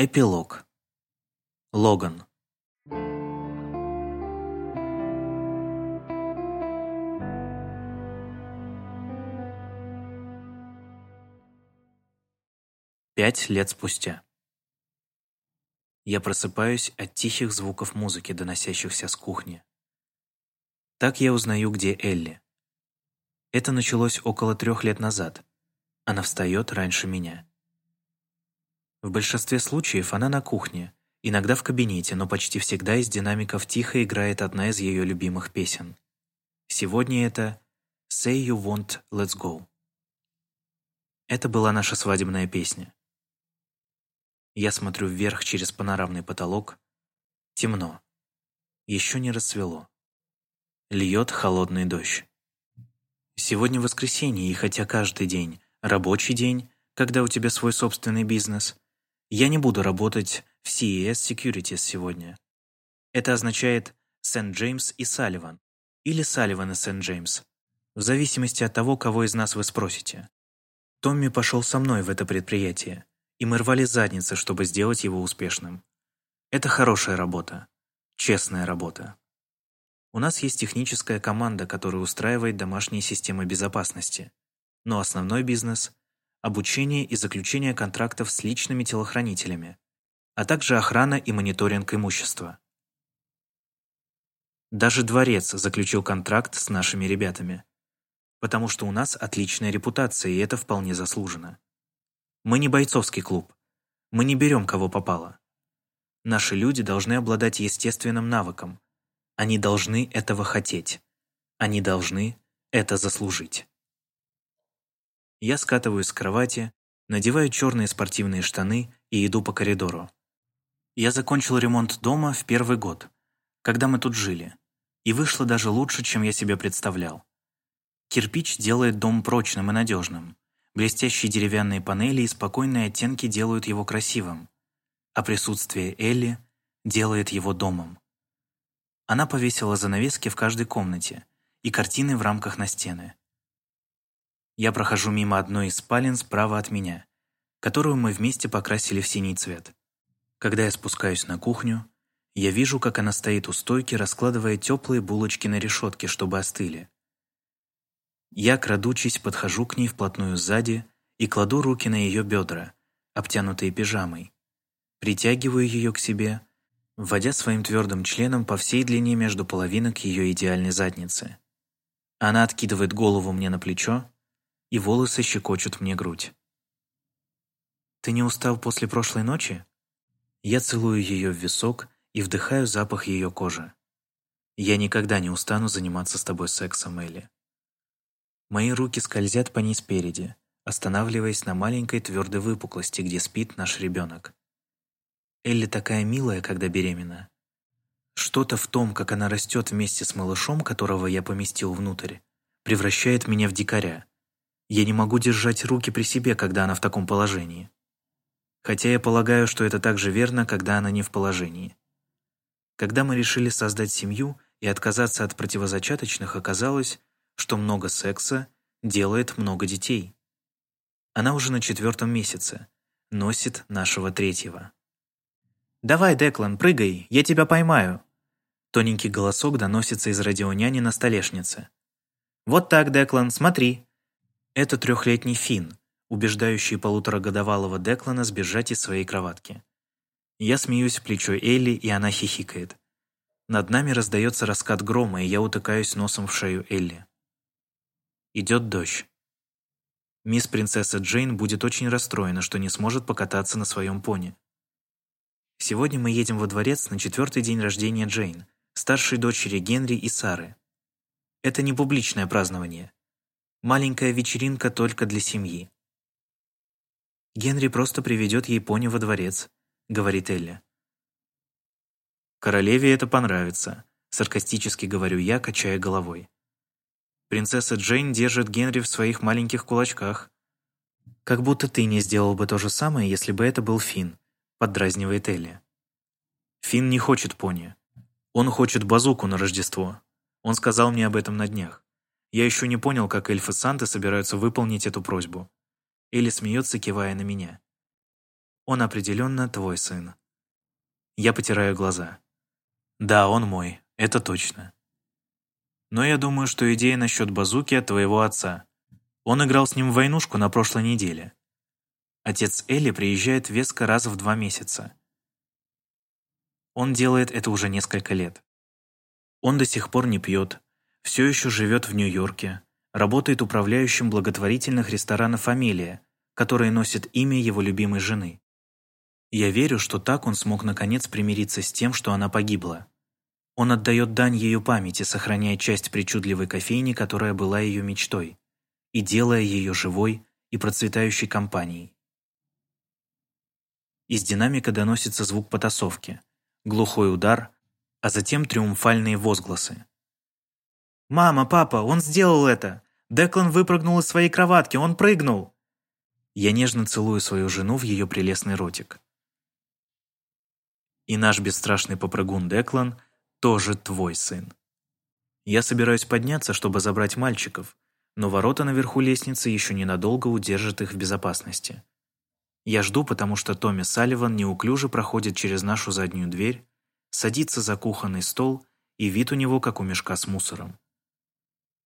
Эпилог. Логан. Пять лет спустя. Я просыпаюсь от тихих звуков музыки, доносящихся с кухни. Так я узнаю, где Элли. Это началось около трех лет назад. Она встает раньше меня. В большинстве случаев она на кухне, иногда в кабинете, но почти всегда из динамиков тихо играет одна из ее любимых песен. Сегодня это «Say You Want, Let's Go». Это была наша свадебная песня. Я смотрю вверх через панорамный потолок. Темно. Еще не рассвело. Льет холодный дождь. Сегодня воскресенье, и хотя каждый день – рабочий день, когда у тебя свой собственный бизнес – я не буду работать в CES Securities сегодня. Это означает Сент-Джеймс и Салливан, или Салливан и Сент-Джеймс, в зависимости от того, кого из нас вы спросите. Томми пошел со мной в это предприятие, и мы рвали задницы, чтобы сделать его успешным. Это хорошая работа, честная работа. У нас есть техническая команда, которая устраивает домашние системы безопасности, но основной бизнес обучение и заключение контрактов с личными телохранителями, а также охрана и мониторинг имущества. Даже дворец заключил контракт с нашими ребятами, потому что у нас отличная репутация, и это вполне заслуженно. Мы не бойцовский клуб, мы не берем кого попало. Наши люди должны обладать естественным навыком, они должны этого хотеть, они должны это заслужить. Я скатываюсь с кровати, надеваю черные спортивные штаны и иду по коридору. Я закончил ремонт дома в первый год, когда мы тут жили, и вышло даже лучше, чем я себе представлял. Кирпич делает дом прочным и надежным. Блестящие деревянные панели и спокойные оттенки делают его красивым, а присутствие Элли делает его домом. Она повесила занавески в каждой комнате и картины в рамках на стены. Я прохожу мимо одной из спален справа от меня, которую мы вместе покрасили в синий цвет. Когда я спускаюсь на кухню, я вижу, как она стоит у стойки, раскладывая теплые булочки на решетке, чтобы остыли. Я, крадучись, подхожу к ней вплотную сзади и кладу руки на ее бедра, обтянутые пижамой. Притягиваю ее к себе, вводя своим твердым членом по всей длине между половинок ее идеальной задницы. Она откидывает голову мне на плечо, и волосы щекочут мне грудь. «Ты не устал после прошлой ночи?» Я целую ее в висок и вдыхаю запах ее кожи. «Я никогда не устану заниматься с тобой сексом, Элли». Мои руки скользят по ней спереди, останавливаясь на маленькой твердой выпуклости, где спит наш ребенок. Элли такая милая, когда беременна. Что-то в том, как она растет вместе с малышом, которого я поместил внутрь, превращает меня в дикаря. Я не могу держать руки при себе, когда она в таком положении. Хотя я полагаю, что это также верно, когда она не в положении. Когда мы решили создать семью и отказаться от противозачаточных, оказалось, что много секса делает много детей. Она уже на четвертом месяце, носит нашего третьего. «Давай, Деклан, прыгай, я тебя поймаю!» Тоненький голосок доносится из радионяни на столешнице. «Вот так, Деклан, смотри!» Это трехлетний Финн, убеждающий полуторагодовалого Деклана сбежать из своей кроватки. Я смеюсь в плечо Элли, и она хихикает. Над нами раздается раскат грома, и я утыкаюсь носом в шею Элли. Идет дождь. Мисс Принцесса Джейн будет очень расстроена, что не сможет покататься на своем пони. Сегодня мы едем во дворец на четвертый день рождения Джейн, старшей дочери Генри и Сары. Это не публичное празднование. Маленькая вечеринка только для семьи. «Генри просто приведет ей пони во дворец», — говорит Элли. «Королеве это понравится», — саркастически говорю я, качая головой. «Принцесса Джейн держит Генри в своих маленьких кулачках». «Как будто ты не сделал бы то же самое, если бы это был Финн», — поддразнивает Элли. «Финн не хочет пони. Он хочет базуку на Рождество. Он сказал мне об этом на днях. Я еще не понял, как эльфы Санты собираются выполнить эту просьбу. Элли смеется, кивая на меня. Он определенно твой сын. Я потираю глаза. Да, он мой, это точно. Но я думаю, что идея насчет базуки от твоего отца. Он играл с ним в войнушку на прошлой неделе. Отец Элли приезжает в Веско раз в два месяца. Он делает это уже несколько лет. Он до сих пор не пьет, все еще живет в Нью-Йорке, работает управляющим благотворительных ресторанов «Фамилия», который носит имя его любимой жены. Я верю, что так он смог наконец примириться с тем, что она погибла. Он отдает дань ее памяти, сохраняя часть причудливой кофейни, которая была ее мечтой, и делая ее живой и процветающей компанией. Из динамика доносится звук потасовки, глухой удар, а затем триумфальные возгласы. «Мама, папа, он сделал это! Деклан выпрыгнул из своей кроватки, он прыгнул!» Я нежно целую свою жену в ее прелестный ротик. И наш бесстрашный попрыгун Деклан тоже твой сын. Я собираюсь подняться, чтобы забрать мальчиков, но ворота наверху лестницы еще ненадолго удержат их в безопасности. Я жду, потому что Томми Салливан неуклюже проходит через нашу заднюю дверь, садится за кухонный стол, и вид у него как у мешка с мусором.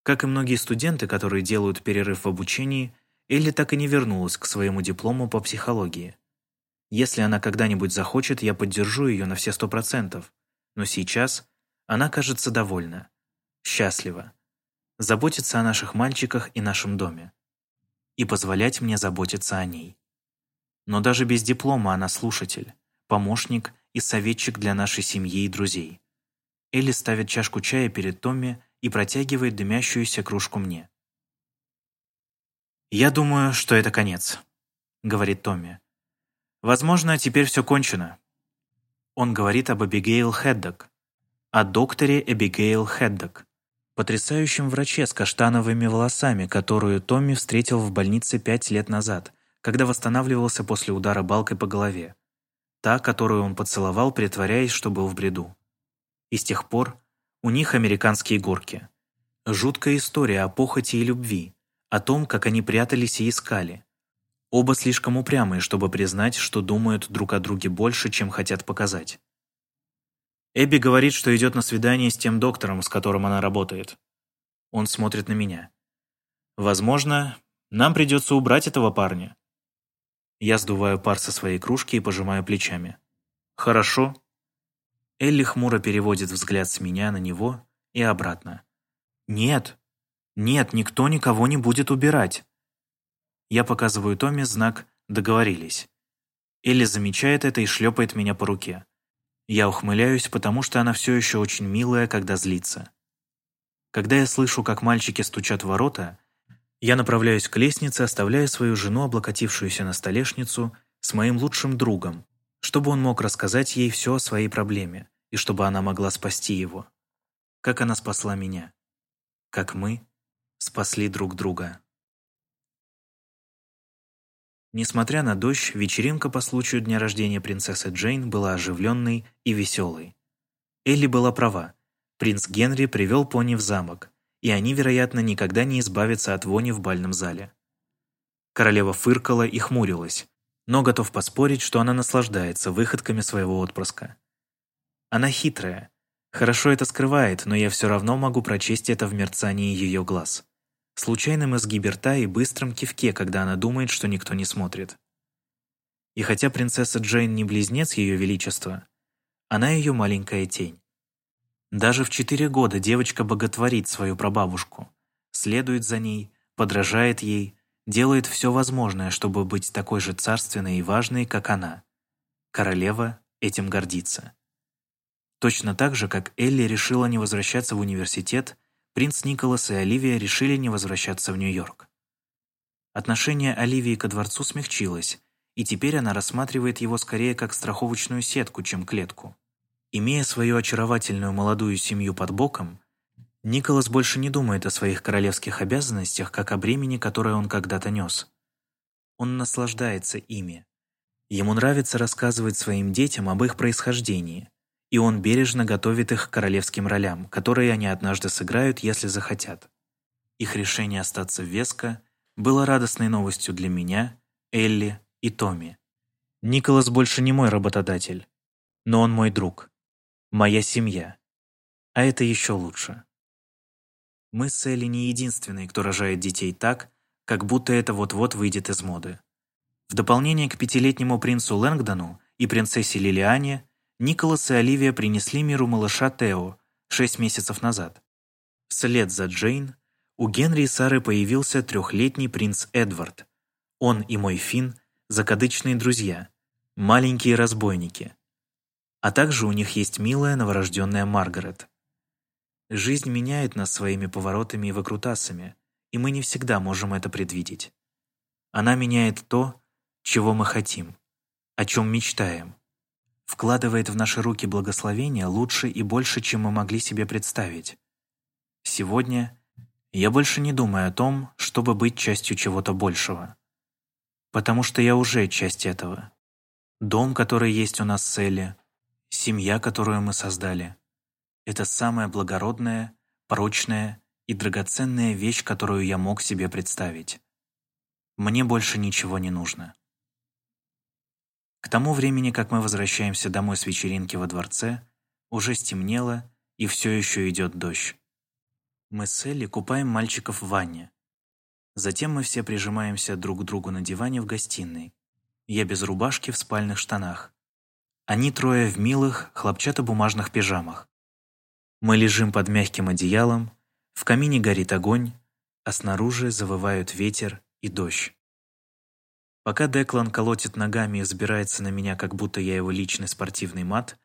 Как и многие студенты, которые делают перерыв в обучении, Элли так и не вернулась к своему диплому по психологии. Если она когда-нибудь захочет, я поддержу ее на все сто процентов, но сейчас она кажется довольна, счастлива, заботится о наших мальчиках и нашем доме и позволять мне заботиться о ней. Но даже без диплома она слушатель, помощник и советчик для нашей семьи и друзей. Элли ставит чашку чая перед Томми и протягивает дымящуюся кружку мне. «Я думаю, что это конец», — говорит Томми. «Возможно, теперь все кончено». Он говорит об Эбигейл Хеддок, о докторе Эбигейл Хеддок, потрясающем враче с каштановыми волосами, которую Томми встретил в больнице пять лет назад, когда восстанавливался после удара балкой по голове. Та, которую он поцеловал, притворяясь, что был в бреду. И с тех пор у них американские горки. Жуткая история о похоти и любви, о том, как они прятались и искали. Оба слишком упрямые, чтобы признать, что думают друг о друге больше, чем хотят показать. Эбби говорит, что идет на свидание с тем доктором, с которым она работает. Он смотрит на меня. Возможно, нам придется убрать этого парня. Я сдуваю пар со своей кружки и пожимаю плечами. Хорошо, Элли хмуро переводит взгляд с меня на него и обратно. «Нет, нет, никто никого не будет убирать». Я показываю Томми знак «Договорились». Элли замечает это и шлепает меня по руке. Я ухмыляюсь, потому что она все еще очень милая, когда злится. Когда я слышу, как мальчики стучат в ворота, я направляюсь к лестнице, оставляя свою жену, облокотившуюся на столешницу, с моим лучшим другом, чтобы он мог рассказать ей все о своей проблеме, и чтобы она могла спасти его. Как она спасла меня. Как мы спасли друг друга. Несмотря на дождь, вечеринка по случаю дня рождения принцессы Джейн была оживленной и веселой. Элли была права. Принц Генри привел пони в замок, и они, вероятно, никогда не избавятся от вони в бальном зале. Королева фыркала и хмурилась, но готов поспорить, что она наслаждается выходками своего отпрыска. Она хитрая. Хорошо это скрывает, но я все равно могу прочесть это в мерцании ее глаз. Случайным изгибе рта и быстром кивке, когда она думает, что никто не смотрит. И хотя принцесса Джейн не близнец Ее Величества, она ее маленькая тень. Даже в четыре года девочка боготворит свою прабабушку, следует за ней, подражает ей, делает все возможное, чтобы быть такой же царственной и важной, как она. Королева этим гордится. Точно так же, как Элли решила не возвращаться в университет, принц Николас и Оливия решили не возвращаться в Нью-Йорк. Отношение Оливии ко дворцу смягчилось, и теперь она рассматривает его скорее как страховочную сетку, чем клетку. Имея свою очаровательную молодую семью под боком, Николас больше не думает о своих королевских обязанностях, как о бремени, которое он когда-то нес. Он наслаждается ими. Ему нравится рассказывать своим детям об их происхождении, и он бережно готовит их к королевским ролям, которые они однажды сыграют, если захотят. Их решение остаться в Веско было радостной новостью для меня, Элли и Томми. Николас больше не мой работодатель, но он мой друг, моя семья. А это еще лучше. Мы с Элли не единственные, кто рожает детей так, как будто это вот-вот выйдет из моды. В дополнение к пятилетнему принцу Лэнгдону и принцессе Лилиане, Николас и Оливия принесли миру малыша Тео шесть месяцев назад. Вслед за Джейн у Генри и Сары появился трехлетний принц Эдвард. Он и мой Финн – закадычные друзья, маленькие разбойники. А также у них есть милая новорожденная Маргарет. Жизнь меняет нас своими поворотами и выкрутасами, и мы не всегда можем это предвидеть. Она меняет то, чего мы хотим, о чем мечтаем, вкладывает в наши руки благословения лучше и больше, чем мы могли себе представить. Сегодня я больше не думаю о том, чтобы быть частью чего-то большего. Потому что я уже часть этого. Дом, который есть у нас с Элли, семья, которую мы создали — это самая благородная, прочная и драгоценная вещь, которую я мог себе представить. Мне больше ничего не нужно. К тому времени, как мы возвращаемся домой с вечеринки во дворце, уже стемнело, и все еще идет дождь. Мы с Элли купаем мальчиков в ванне. Затем мы все прижимаемся друг к другу на диване в гостиной. Я без рубашки в спальных штанах. Они трое в милых хлопчатобумажных пижамах. Мы лежим под мягким одеялом, в камине горит огонь, а снаружи завывают ветер и дождь. Пока Деклан колотит ногами и взбирается на меня, как будто я его личный спортивный мат,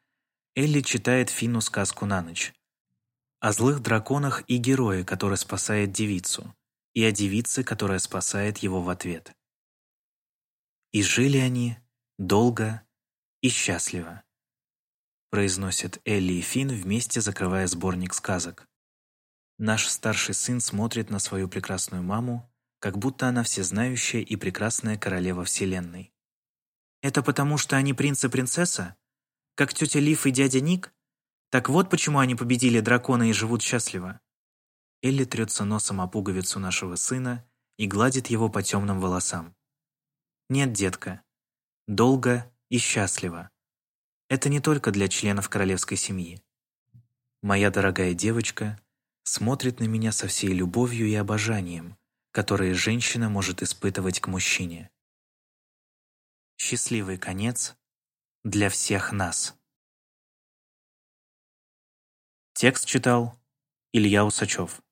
Элли читает Фину сказку на ночь. О злых драконах и герое, который спасает девицу, и о девице, которая спасает его в ответ. «И жили они долго и счастливо», произносят Элли и Фин вместе закрывая сборник сказок. Наш старший сын смотрит на свою прекрасную маму, как будто она всезнающая и прекрасная королева Вселенной. «Это потому, что они принц и принцесса? Как тетя Лив и дядя Ник? Так вот почему они победили дракона и живут счастливо». Элли трется носом о пуговицу нашего сына и гладит его по темным волосам. «Нет, детка. Долго и счастливо. Это не только для членов королевской семьи. Моя дорогая девочка смотрит на меня со всей любовью и обожанием, которые женщина может испытывать к мужчине. Счастливый конец для всех нас. Текст читал Илья Усачев.